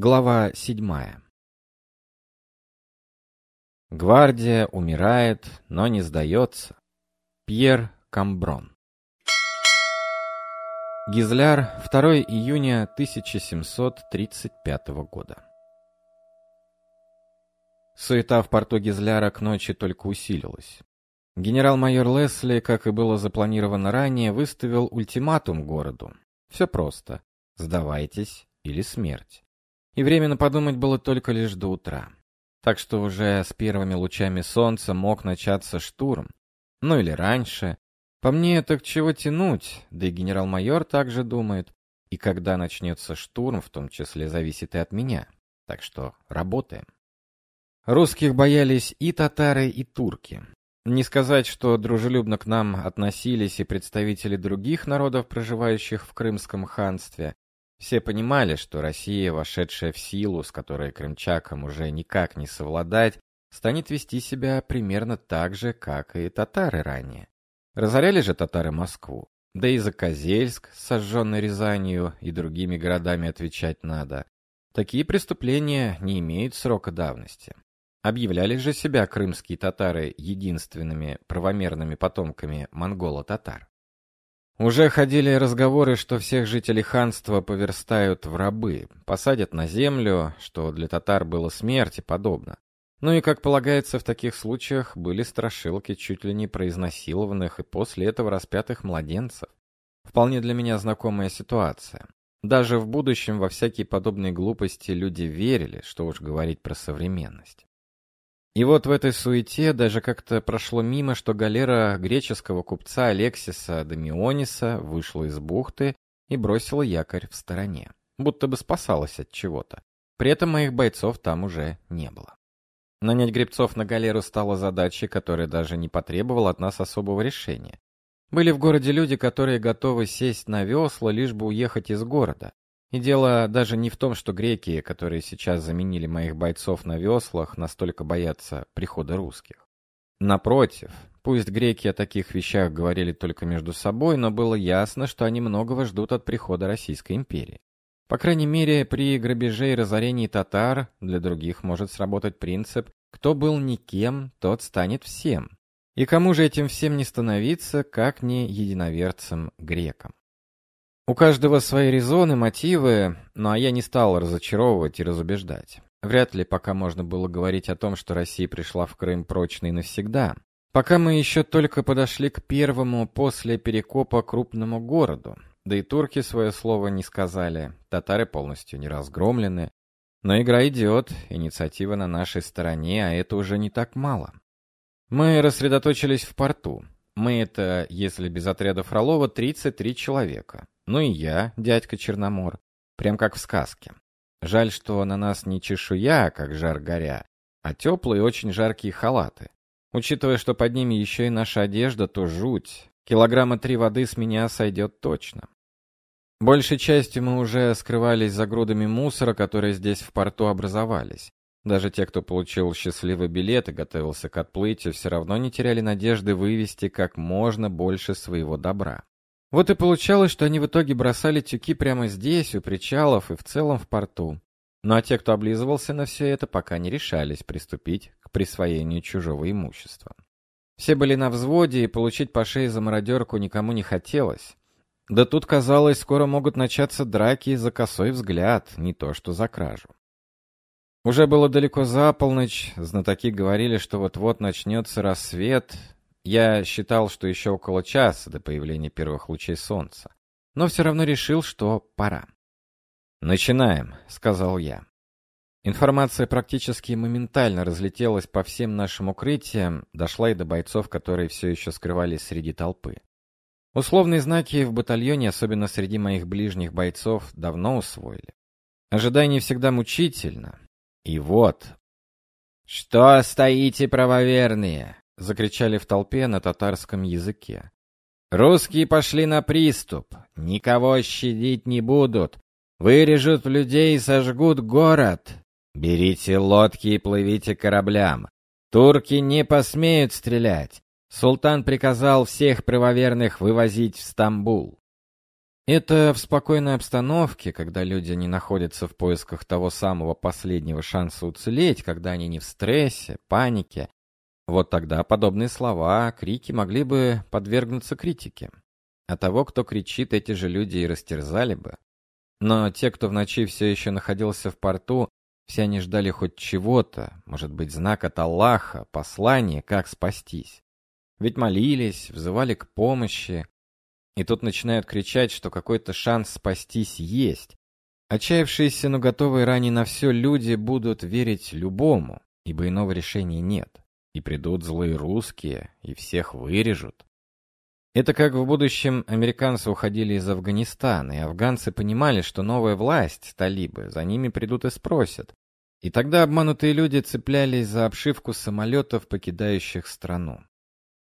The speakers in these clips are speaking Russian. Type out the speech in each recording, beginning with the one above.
Глава седьмая Гвардия умирает, но не сдается. Пьер Камброн Гизляр, 2 июня 1735 года Суета в порту Гизляра к ночи только усилилась. Генерал-майор Лесли, как и было запланировано ранее, выставил ультиматум городу. Все просто. Сдавайтесь или смерть. И временно подумать было только лишь до утра. Так что уже с первыми лучами солнца мог начаться штурм. Ну или раньше. По мне, так чего тянуть, да и генерал-майор также думает. И когда начнется штурм, в том числе, зависит и от меня. Так что работаем. Русских боялись и татары, и турки. Не сказать, что дружелюбно к нам относились и представители других народов, проживающих в Крымском ханстве. Все понимали, что Россия, вошедшая в силу, с которой крымчакам уже никак не совладать, станет вести себя примерно так же, как и татары ранее. Разоряли же татары Москву. Да и за Козельск, сожженный Рязанью и другими городами отвечать надо. Такие преступления не имеют срока давности. Объявляли же себя крымские татары единственными правомерными потомками монголо-татар. Уже ходили разговоры, что всех жителей ханства поверстают в рабы, посадят на землю, что для татар было смерти подобно. Ну и, как полагается в таких случаях, были страшилки чуть ли не произнасилованных и после этого распятых младенцев. Вполне для меня знакомая ситуация. Даже в будущем во всякие подобные глупости люди верили, что уж говорить про современность. И вот в этой суете даже как-то прошло мимо, что галера греческого купца Алексиса Дамиониса вышла из бухты и бросила якорь в стороне, будто бы спасалась от чего-то. При этом моих бойцов там уже не было. Нанять гребцов на галеру стала задачей, которая даже не потребовала от нас особого решения. Были в городе люди, которые готовы сесть на весла, лишь бы уехать из города. И дело даже не в том, что греки, которые сейчас заменили моих бойцов на веслах, настолько боятся прихода русских. Напротив, пусть греки о таких вещах говорили только между собой, но было ясно, что они многого ждут от прихода Российской империи. По крайней мере, при грабеже и разорении татар для других может сработать принцип «кто был никем, тот станет всем». И кому же этим всем не становиться, как не единоверцам грекам? У каждого свои резоны, мотивы, ну а я не стал разочаровывать и разубеждать. Вряд ли пока можно было говорить о том, что Россия пришла в Крым прочно и навсегда. Пока мы еще только подошли к первому после перекопа крупному городу. Да и турки свое слово не сказали, татары полностью не разгромлены. Но игра идет, инициатива на нашей стороне, а это уже не так мало. Мы рассредоточились в порту. Мы это, если без отряда Фролова, 33 человека. Ну и я, дядька Черномор. Прям как в сказке. Жаль, что на нас не чешуя, как жар горя, а теплые очень жаркие халаты. Учитывая, что под ними еще и наша одежда, то жуть. Килограмма три воды с меня сойдет точно. Большей частью мы уже скрывались за грудами мусора, которые здесь в порту образовались. Даже те, кто получил счастливый билет и готовился к отплытию, все равно не теряли надежды вывести как можно больше своего добра. Вот и получалось, что они в итоге бросали тюки прямо здесь, у причалов и в целом в порту. Ну а те, кто облизывался на все это, пока не решались приступить к присвоению чужого имущества. Все были на взводе, и получить по шее за мародерку никому не хотелось. Да тут, казалось, скоро могут начаться драки за косой взгляд, не то что за кражу. Уже было далеко за полночь, знатоки говорили, что вот-вот начнется рассвет, я считал, что еще около часа до появления первых лучей солнца, но все равно решил, что пора. «Начинаем», — сказал я. Информация практически моментально разлетелась по всем нашим укрытиям, дошла и до бойцов, которые все еще скрывались среди толпы. Условные знаки в батальоне, особенно среди моих ближних бойцов, давно усвоили. Ожидание всегда мучительно. И вот... «Что стоите, правоверные? Закричали в толпе на татарском языке. Русские пошли на приступ, никого щадить не будут, вырежут людей и сожгут город. Берите лодки и плывите кораблям. Турки не посмеют стрелять. Султан приказал всех правоверных вывозить в Стамбул. Это в спокойной обстановке, когда люди не находятся в поисках того самого последнего шанса уцелеть, когда они не в стрессе, панике. Вот тогда подобные слова, крики могли бы подвергнуться критике. А того, кто кричит, эти же люди и растерзали бы. Но те, кто в ночи все еще находился в порту, все они ждали хоть чего-то, может быть, знак от Аллаха, послание, как спастись. Ведь молились, взывали к помощи, и тут начинают кричать, что какой-то шанс спастись есть. Отчаявшиеся, но готовые ранее на все люди будут верить любому, ибо иного решения нет. И придут злые русские, и всех вырежут. Это как в будущем американцы уходили из Афганистана, и афганцы понимали, что новая власть, талибы, за ними придут и спросят. И тогда обманутые люди цеплялись за обшивку самолетов, покидающих страну.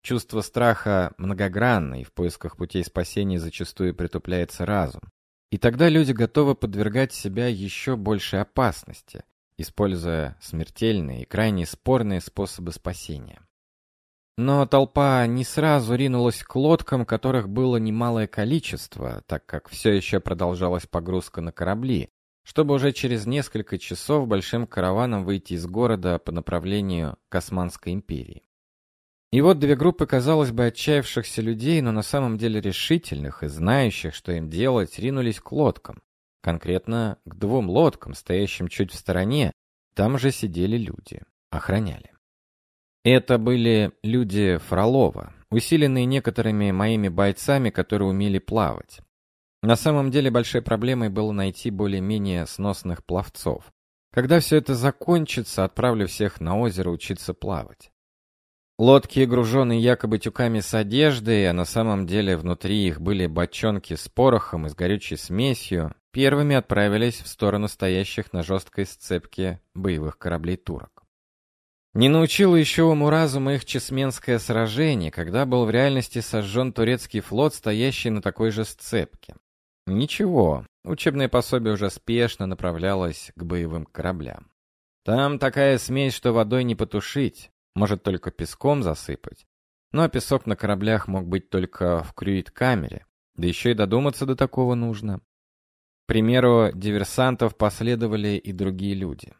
Чувство страха многогранно, и в поисках путей спасения зачастую притупляется разум. И тогда люди готовы подвергать себя еще большей опасности, используя смертельные и крайне спорные способы спасения. Но толпа не сразу ринулась к лодкам, которых было немалое количество, так как все еще продолжалась погрузка на корабли, чтобы уже через несколько часов большим караваном выйти из города по направлению к Османской империи. И вот две группы, казалось бы, отчаявшихся людей, но на самом деле решительных и знающих, что им делать, ринулись к лодкам. Конкретно к двум лодкам, стоящим чуть в стороне. Там же сидели люди. Охраняли. Это были люди Фролова, усиленные некоторыми моими бойцами, которые умели плавать. На самом деле большой проблемой было найти более-менее сносных пловцов. Когда все это закончится, отправлю всех на озеро учиться плавать. Лодки, груженные якобы тюками с одеждой, а на самом деле внутри их были бочонки с порохом и с горючей смесью, первыми отправились в сторону стоящих на жесткой сцепке боевых кораблей турок. Не научило еще уму разума их чесменское сражение, когда был в реальности сожжен турецкий флот, стоящий на такой же сцепке. Ничего, учебное пособие уже спешно направлялось к боевым кораблям. Там такая смесь, что водой не потушить. Может только песком засыпать. Ну а песок на кораблях мог быть только в крюит-камере. Да еще и додуматься до такого нужно. Примеру, диверсантов последовали и другие люди.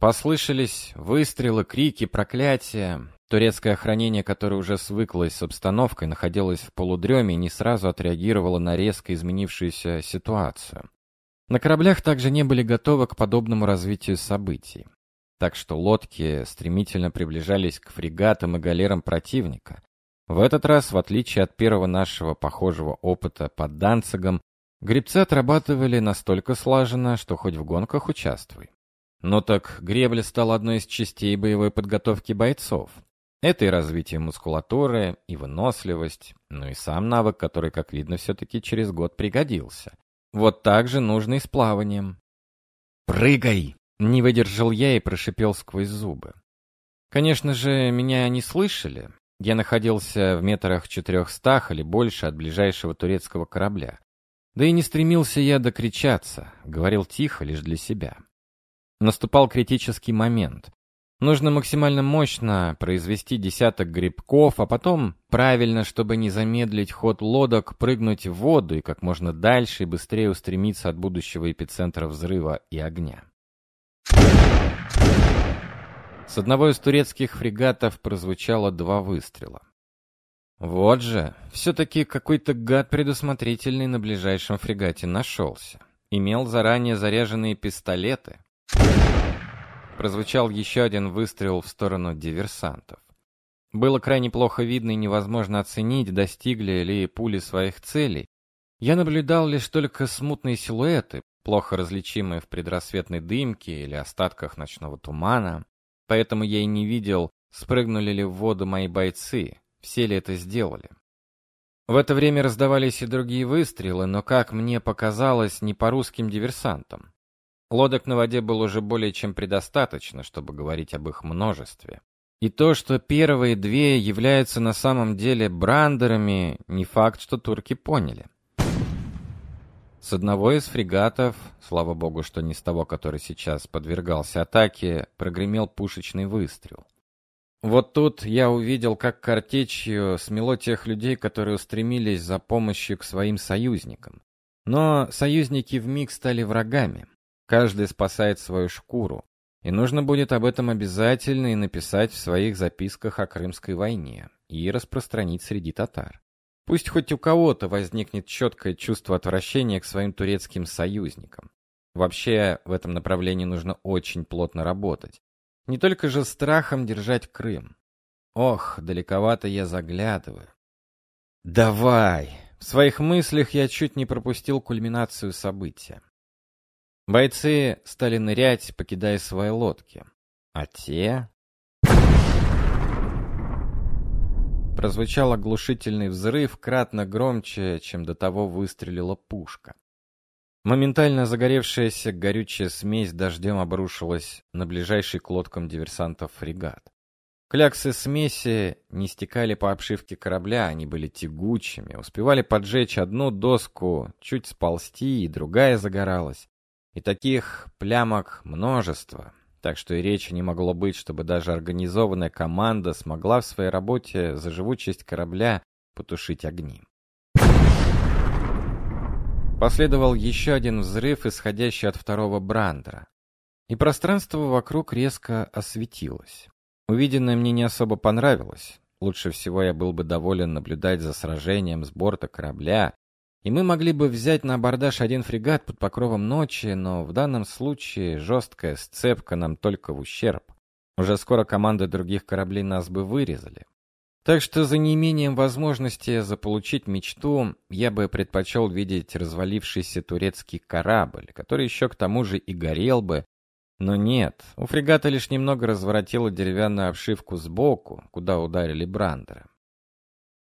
Послышались выстрелы, крики, проклятия. Турецкое охранение, которое уже свыклось с обстановкой, находилось в полудреме и не сразу отреагировало на резко изменившуюся ситуацию. На кораблях также не были готовы к подобному развитию событий так что лодки стремительно приближались к фрегатам и галерам противника. В этот раз, в отличие от первого нашего похожего опыта под Данцигом, гребцы отрабатывали настолько слаженно, что хоть в гонках участвуй. Но так гребля стала одной из частей боевой подготовки бойцов. Это и развитие мускулатуры, и выносливость, ну и сам навык, который, как видно, все-таки через год пригодился. Вот так же нужно и с плаванием. «Прыгай!» Не выдержал я и прошипел сквозь зубы. Конечно же, меня не слышали. Я находился в метрах четырехстах или больше от ближайшего турецкого корабля. Да и не стремился я докричаться, говорил тихо лишь для себя. Наступал критический момент. Нужно максимально мощно произвести десяток грибков, а потом, правильно, чтобы не замедлить ход лодок, прыгнуть в воду и как можно дальше и быстрее устремиться от будущего эпицентра взрыва и огня. С одного из турецких фрегатов прозвучало два выстрела. Вот же, все-таки какой-то гад предусмотрительный на ближайшем фрегате нашелся. Имел заранее заряженные пистолеты. Прозвучал еще один выстрел в сторону диверсантов. Было крайне плохо видно и невозможно оценить, достигли ли пули своих целей. Я наблюдал лишь только смутные силуэты, плохо различимые в предрассветной дымке или остатках ночного тумана. Поэтому я и не видел, спрыгнули ли в воду мои бойцы, все ли это сделали. В это время раздавались и другие выстрелы, но, как мне показалось, не по русским диверсантам. Лодок на воде было уже более чем предостаточно, чтобы говорить об их множестве. И то, что первые две являются на самом деле брандерами, не факт, что турки поняли. С одного из фрегатов, слава богу, что не с того, который сейчас подвергался атаке, прогремел пушечный выстрел. Вот тут я увидел, как картечью смело тех людей, которые устремились за помощью к своим союзникам. Но союзники вмиг стали врагами. Каждый спасает свою шкуру. И нужно будет об этом обязательно и написать в своих записках о Крымской войне и распространить среди татар. Пусть хоть у кого-то возникнет четкое чувство отвращения к своим турецким союзникам. Вообще, в этом направлении нужно очень плотно работать. Не только же страхом держать Крым. Ох, далековато я заглядываю. Давай! В своих мыслях я чуть не пропустил кульминацию события. Бойцы стали нырять, покидая свои лодки. А те... Прозвучал оглушительный взрыв, кратно громче, чем до того выстрелила пушка. Моментально загоревшаяся горючая смесь дождем обрушилась на ближайший к лодкам диверсантов фрегат. Кляксы смеси не стекали по обшивке корабля, они были тягучими, успевали поджечь одну доску, чуть сползти, и другая загоралась. И таких плямок множество, так что и речи не могло быть, чтобы даже организованная команда смогла в своей работе за живучесть корабля потушить огни. Последовал еще один взрыв, исходящий от второго брандера. И пространство вокруг резко осветилось. Увиденное мне не особо понравилось. Лучше всего я был бы доволен наблюдать за сражением с борта корабля, и мы могли бы взять на абордаж один фрегат под покровом ночи, но в данном случае жесткая сцепка нам только в ущерб. Уже скоро команды других кораблей нас бы вырезали. Так что за неимением возможности заполучить мечту, я бы предпочел видеть развалившийся турецкий корабль, который еще к тому же и горел бы, но нет, у фрегата лишь немного разворотило деревянную обшивку сбоку, куда ударили брандеры.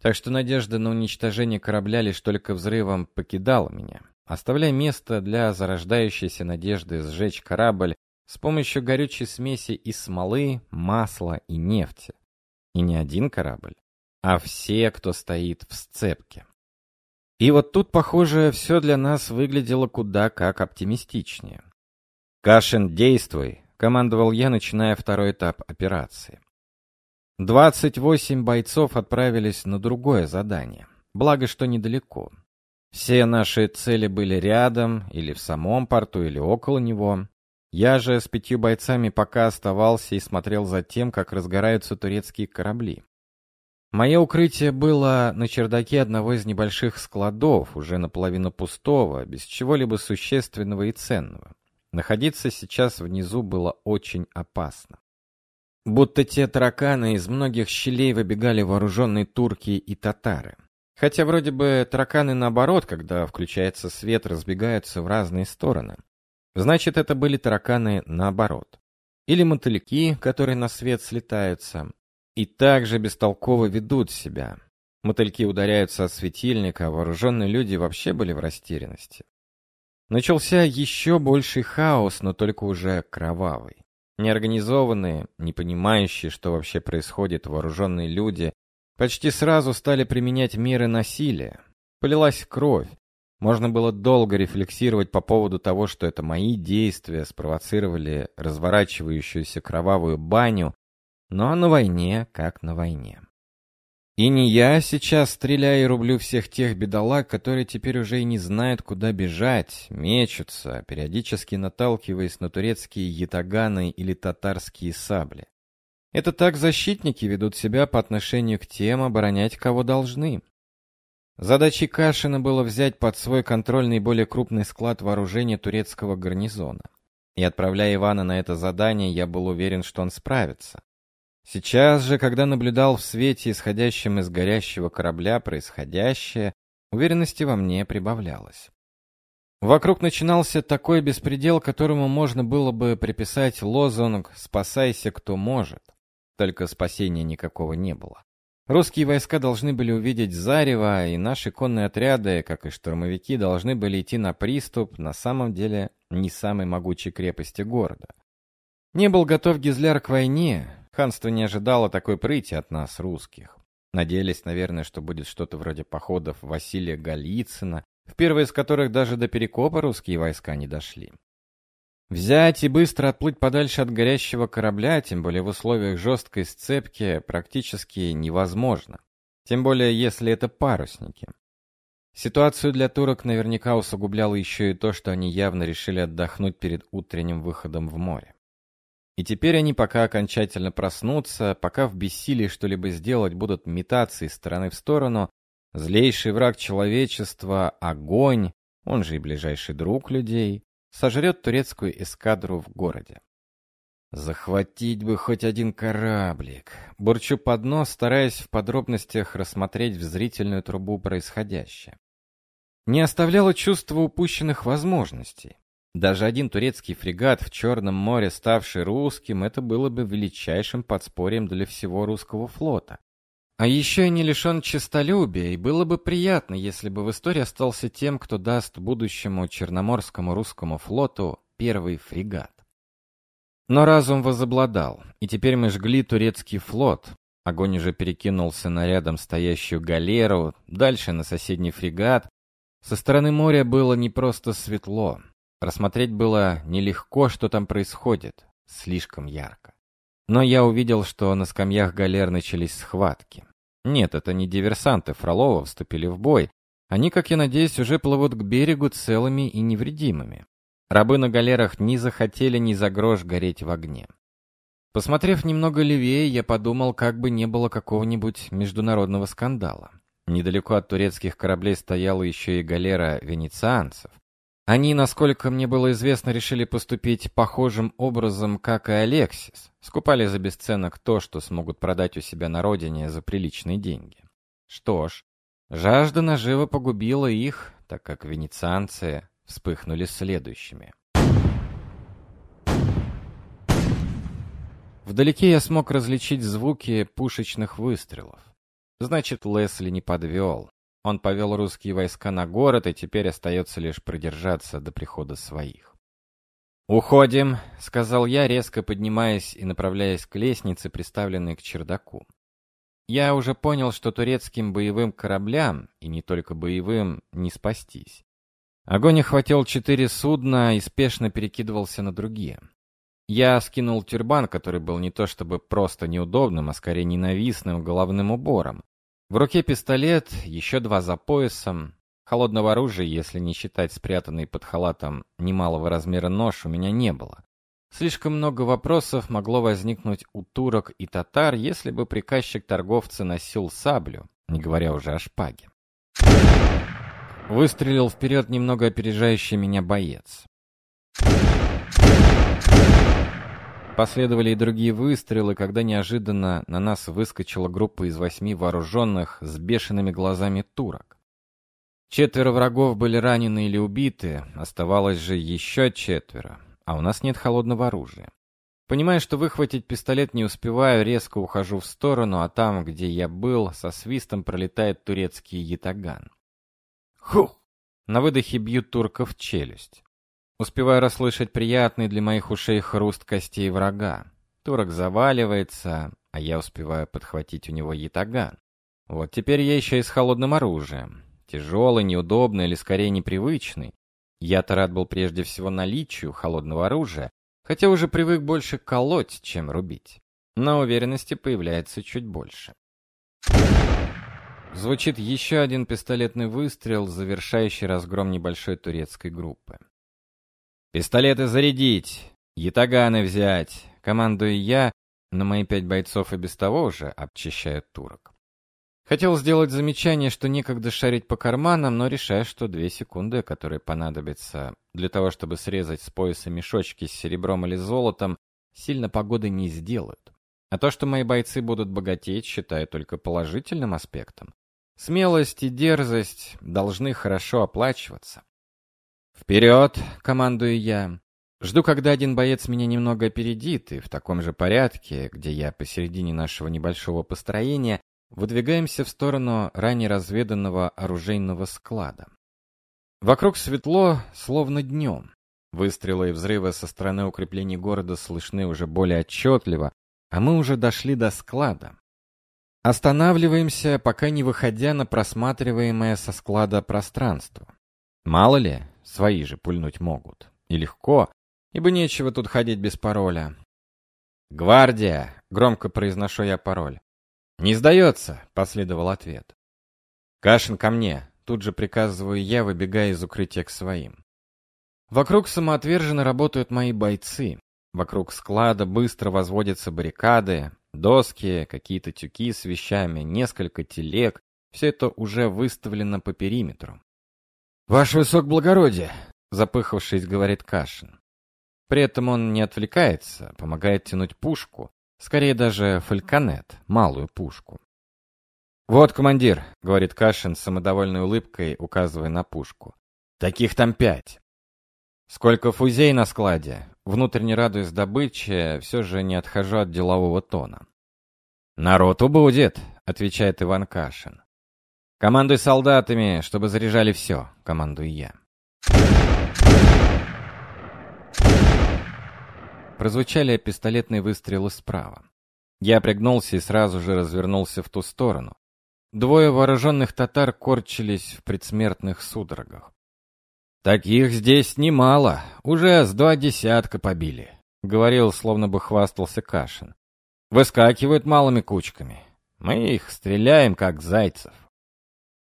Так что надежда на уничтожение корабля лишь только взрывом покидала меня, оставляя место для зарождающейся надежды сжечь корабль с помощью горючей смеси из смолы, масла и нефти. И не один корабль, а все, кто стоит в сцепке. И вот тут, похоже, все для нас выглядело куда как оптимистичнее. «Кашин, действуй!» — командовал я, начиная второй этап операции. 28 бойцов отправились на другое задание. Благо, что недалеко. Все наши цели были рядом, или в самом порту, или около него. Я же с пятью бойцами пока оставался и смотрел за тем, как разгораются турецкие корабли. Мое укрытие было на чердаке одного из небольших складов, уже наполовину пустого, без чего-либо существенного и ценного. Находиться сейчас внизу было очень опасно. Будто те тараканы из многих щелей выбегали вооруженные турки и татары. Хотя вроде бы тараканы наоборот, когда включается свет, разбегаются в разные стороны. Значит, это были тараканы наоборот. Или мотыльки, которые на свет слетаются. И также бестолково ведут себя. Мотыльки ударяются от светильника, а вооруженные люди вообще были в растерянности. Начался еще больший хаос, но только уже кровавый. Неорганизованные, не понимающие, что вообще происходит, вооруженные люди почти сразу стали применять меры насилия. Полилась кровь. Можно было долго рефлексировать по поводу того, что это мои действия спровоцировали разворачивающуюся кровавую баню, но на войне как на войне. И не я сейчас стреляю и рублю всех тех бедолаг, которые теперь уже и не знают, куда бежать, мечутся, периодически наталкиваясь на турецкие ятаганы или татарские сабли. Это так защитники ведут себя по отношению к тем, оборонять кого должны. Задачей Кашина было взять под свой контроль наиболее крупный склад вооружения турецкого гарнизона. И отправляя Ивана на это задание, я был уверен, что он справится. Сейчас же, когда наблюдал в свете, исходящем из горящего корабля, происходящее, уверенности во мне прибавлялось. Вокруг начинался такой беспредел, которому можно было бы приписать лозунг «Спасайся, кто может». Только спасения никакого не было. Русские войска должны были увидеть зарево, и наши конные отряды, как и штурмовики, должны были идти на приступ, на самом деле, не самой могучей крепости города. Не был готов Гизляр к войне, Ханство не ожидало такой прыти от нас, русских. Надеялись, наверное, что будет что-то вроде походов Василия Голицына, в первые из которых даже до Перекопа русские войска не дошли. Взять и быстро отплыть подальше от горящего корабля, тем более в условиях жесткой сцепки, практически невозможно. Тем более, если это парусники. Ситуацию для турок наверняка усугубляло еще и то, что они явно решили отдохнуть перед утренним выходом в море. И теперь они пока окончательно проснутся, пока в бессилии что-либо сделать будут метаться из стороны в сторону, злейший враг человечества, огонь, он же и ближайший друг людей, сожрет турецкую эскадру в городе. Захватить бы хоть один кораблик. Бурчу под нос, стараясь в подробностях рассмотреть в зрительную трубу происходящее. Не оставляло чувство упущенных возможностей. Даже один турецкий фрегат в Черном море, ставший русским, это было бы величайшим подспорьем для всего русского флота. А еще и не лишен честолюбия, и было бы приятно, если бы в истории остался тем, кто даст будущему Черноморскому русскому флоту первый фрегат. Но разум возобладал, и теперь мы жгли турецкий флот. Огонь уже перекинулся на рядом стоящую галеру, дальше на соседний фрегат. Со стороны моря было не просто светло. Рассмотреть было нелегко, что там происходит. Слишком ярко. Но я увидел, что на скамьях галер начались схватки. Нет, это не диверсанты Фролова вступили в бой. Они, как я надеюсь, уже плывут к берегу целыми и невредимыми. Рабы на галерах не захотели ни за грош гореть в огне. Посмотрев немного левее, я подумал, как бы не было какого-нибудь международного скандала. Недалеко от турецких кораблей стояла еще и галера венецианцев. Они, насколько мне было известно, решили поступить похожим образом, как и Алексис. Скупали за бесценок то, что смогут продать у себя на родине за приличные деньги. Что ж, жажда нажива погубила их, так как венецианцы вспыхнули следующими. Вдалеке я смог различить звуки пушечных выстрелов. Значит, Лесли не подвел. Он повел русские войска на город, и теперь остается лишь продержаться до прихода своих. «Уходим», — сказал я, резко поднимаясь и направляясь к лестнице, приставленной к чердаку. Я уже понял, что турецким боевым кораблям, и не только боевым, не спастись. Огонь охватил четыре судна и спешно перекидывался на другие. Я скинул тюрбан, который был не то чтобы просто неудобным, а скорее ненавистным головным убором. В руке пистолет, еще два за поясом. Холодного оружия, если не считать спрятанный под халатом немалого размера нож, у меня не было. Слишком много вопросов могло возникнуть у турок и татар, если бы приказчик торговца носил саблю, не говоря уже о шпаге. Выстрелил вперед немного опережающий меня боец. Последовали и другие выстрелы, когда неожиданно на нас выскочила группа из восьми вооруженных с бешеными глазами турок. Четверо врагов были ранены или убиты, оставалось же еще четверо, а у нас нет холодного оружия. Понимая, что выхватить пистолет не успеваю, резко ухожу в сторону, а там, где я был, со свистом пролетает турецкий ятаган. Хух! На выдохе бьют турка в челюсть. Успеваю расслышать приятный для моих ушей хруст костей врага. Турок заваливается, а я успеваю подхватить у него ятаган. Вот теперь я еще и с холодным оружием. Тяжелый, неудобный или скорее непривычный. Я-то рад был прежде всего наличию холодного оружия, хотя уже привык больше колоть, чем рубить. Но уверенности появляется чуть больше. Звучит еще один пистолетный выстрел, завершающий разгром небольшой турецкой группы. «Пистолеты зарядить! Ятаганы взять!» Командую я, но мои пять бойцов и без того уже обчищают турок. Хотел сделать замечание, что некогда шарить по карманам, но решаю, что две секунды, которые понадобятся для того, чтобы срезать с пояса мешочки с серебром или золотом, сильно погоды не сделают. А то, что мои бойцы будут богатеть, считаю только положительным аспектом. Смелость и дерзость должны хорошо оплачиваться. «Вперед!» — командую я. Жду, когда один боец меня немного опередит, и в таком же порядке, где я посередине нашего небольшого построения, выдвигаемся в сторону ранее разведанного оружейного склада. Вокруг светло, словно днем. Выстрелы и взрывы со стороны укреплений города слышны уже более отчетливо, а мы уже дошли до склада. Останавливаемся, пока не выходя на просматриваемое со склада пространство. Мало ли, свои же пульнуть могут. И легко, ибо нечего тут ходить без пароля. «Гвардия!» — громко произношу я пароль. «Не сдается!» — последовал ответ. «Кашин ко мне!» тут же приказываю я, выбегая из укрытия к своим. Вокруг самоотверженно работают мои бойцы. Вокруг склада быстро возводятся баррикады, доски, какие-то тюки с вещами, несколько телег. Все это уже выставлено по периметру. «Ваше высокоблагородие!» — запыхавшись, говорит Кашин. При этом он не отвлекается, помогает тянуть пушку, скорее даже фальконет, малую пушку. «Вот, командир», — говорит Кашин с самодовольной улыбкой, указывая на пушку. «Таких там пять». «Сколько фузей на складе?» Внутренне радуясь добыче, все же не отхожу от делового тона. «Народ убудет», — отвечает Иван Кашин. «Командуй солдатами, чтобы заряжали все», — командую я. Прозвучали пистолетные выстрелы справа. Я пригнулся и сразу же развернулся в ту сторону. Двое вооруженных татар корчились в предсмертных судорогах. «Таких здесь немало, уже с два десятка побили», — говорил, словно бы хвастался Кашин. «Выскакивают малыми кучками. Мы их стреляем, как зайцев.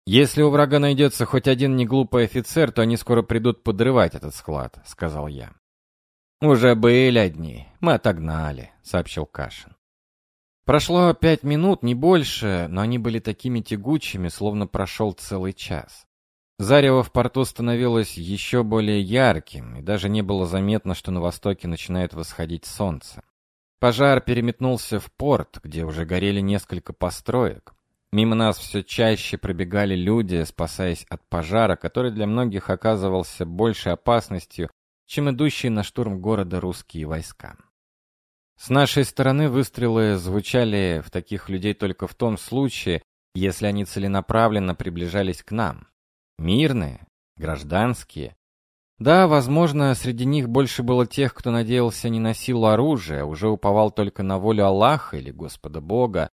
Если у врага найдется хоть один неглупый офицер, то они скоро придут подрывать этот склад», — сказал я. «Уже были одни, мы отогнали», — сообщил Кашин. Прошло пять минут, не больше, но они были такими тягучими, словно прошел целый час. Зарево в порту становилось еще более ярким, и даже не было заметно, что на востоке начинает восходить солнце. Пожар переметнулся в порт, где уже горели несколько построек. Мимо нас все чаще пробегали люди, спасаясь от пожара, который для многих оказывался большей опасностью, чем идущие на штурм города русские войска. С нашей стороны выстрелы звучали в таких людей только в том случае, если они целенаправленно приближались к нам. Мирные, гражданские. Да, возможно, среди них больше было тех, кто надеялся не на силу оружия, уже уповал только на волю Аллаха или Господа Бога.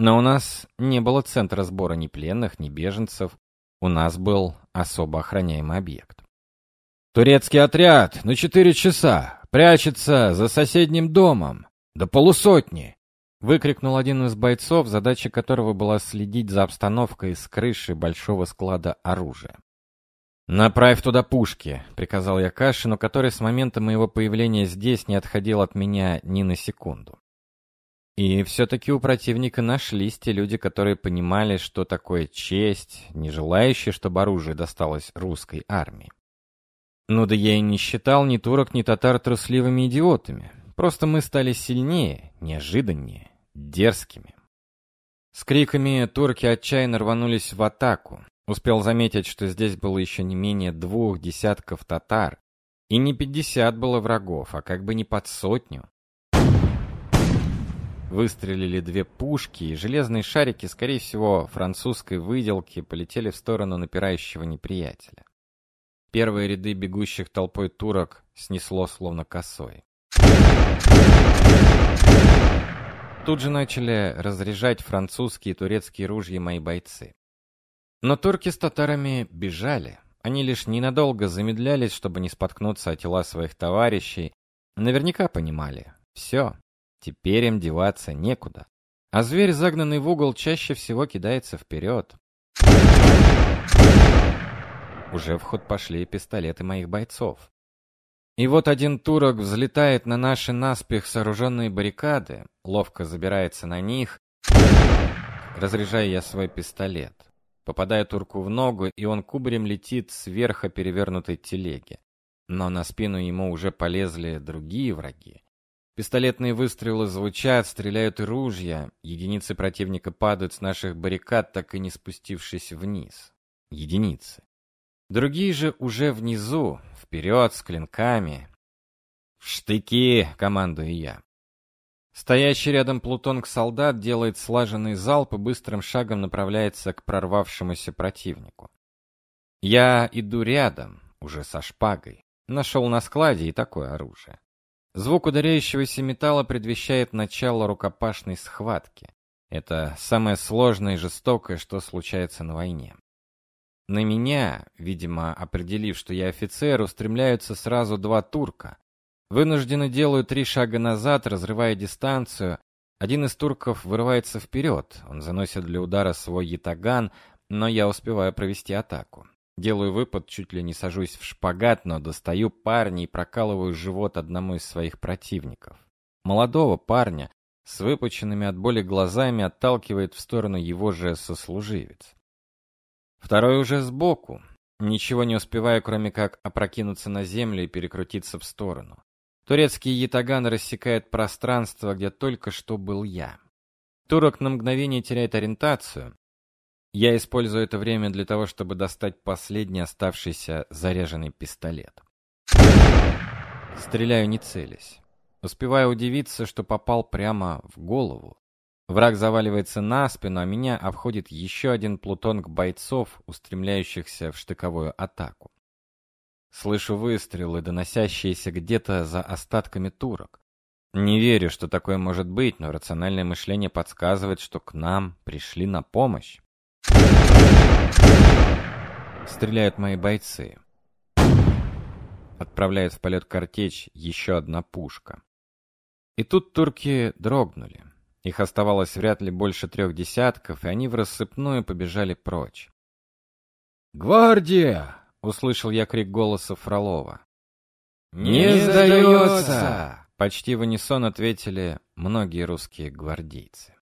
Но у нас не было центра сбора ни пленных, ни беженцев. У нас был особо охраняемый объект. Турецкий отряд на четыре часа прячется за соседним домом. До полусотни!» Выкрикнул один из бойцов, задача которого была следить за обстановкой с крыши большого склада оружия. «Направь туда пушки», — приказал я Кашину, который с момента моего появления здесь не отходил от меня ни на секунду. И все-таки у противника нашлись те люди, которые понимали, что такое честь, не желающие, чтобы оружие досталось русской армии. Ну да я и не считал ни турок, ни татар трусливыми идиотами. Просто мы стали сильнее, неожиданнее, дерзкими. С криками турки отчаянно рванулись в атаку. Успел заметить, что здесь было еще не менее двух десятков татар. И не пятьдесят было врагов, а как бы не под сотню. Выстрелили две пушки, и железные шарики, скорее всего, французской выделки, полетели в сторону напирающего неприятеля. Первые ряды бегущих толпой турок снесло словно косой. Тут же начали разряжать французские и турецкие ружья мои бойцы. Но турки с татарами бежали. Они лишь ненадолго замедлялись, чтобы не споткнуться о тела своих товарищей. Наверняка понимали. Все, теперь им деваться некуда. А зверь, загнанный в угол, чаще всего кидается вперед. Уже в ход пошли пистолеты моих бойцов. И вот один турок взлетает на наши наспех сооруженные баррикады, ловко забирается на них. Разряжаю я свой пистолет. Попадаю турку в ногу, и он кубарем летит сверху перевернутой телеги. Но на спину ему уже полезли другие враги. Пистолетные выстрелы звучат, стреляют и ружья. Единицы противника падают с наших баррикад, так и не спустившись вниз. Единицы. Другие же уже внизу, вперед, с клинками. «В штыки!» — командую я. Стоящий рядом плутонг-солдат делает слаженный залп и быстрым шагом направляется к прорвавшемуся противнику. Я иду рядом, уже со шпагой. Нашел на складе и такое оружие. Звук ударяющегося металла предвещает начало рукопашной схватки. Это самое сложное и жестокое, что случается на войне. На меня, видимо, определив, что я офицер, устремляются сразу два турка. Вынужденно делаю три шага назад, разрывая дистанцию. Один из турков вырывается вперед. Он заносит для удара свой ятаган, но я успеваю провести атаку. Делаю выпад, чуть ли не сажусь в шпагат, но достаю парня и прокалываю живот одному из своих противников. Молодого парня с выпученными от боли глазами отталкивает в сторону его же сослуживец. Второй уже сбоку, ничего не успеваю, кроме как опрокинуться на землю и перекрутиться в сторону. Турецкий ятаган рассекает пространство, где только что был я. Турок на мгновение теряет ориентацию, я использую это время для того, чтобы достать последний оставшийся заряженный пистолет. Стреляю не целясь. Успеваю удивиться, что попал прямо в голову. Враг заваливается на спину, а меня обходит еще один плутонг бойцов, устремляющихся в штыковую атаку. Слышу выстрелы, доносящиеся где-то за остатками турок. Не верю, что такое может быть, но рациональное мышление подсказывает, что к нам пришли на помощь. Стреляют мои бойцы. Отправляет в полет картечь еще одна пушка. И тут турки дрогнули. Их оставалось вряд ли больше трех десятков, и они в рассыпную побежали прочь. «Гвардия!» — услышал я крик голоса Фролова. «Не сдается!» Почти в унисон ответили многие русские гвардейцы.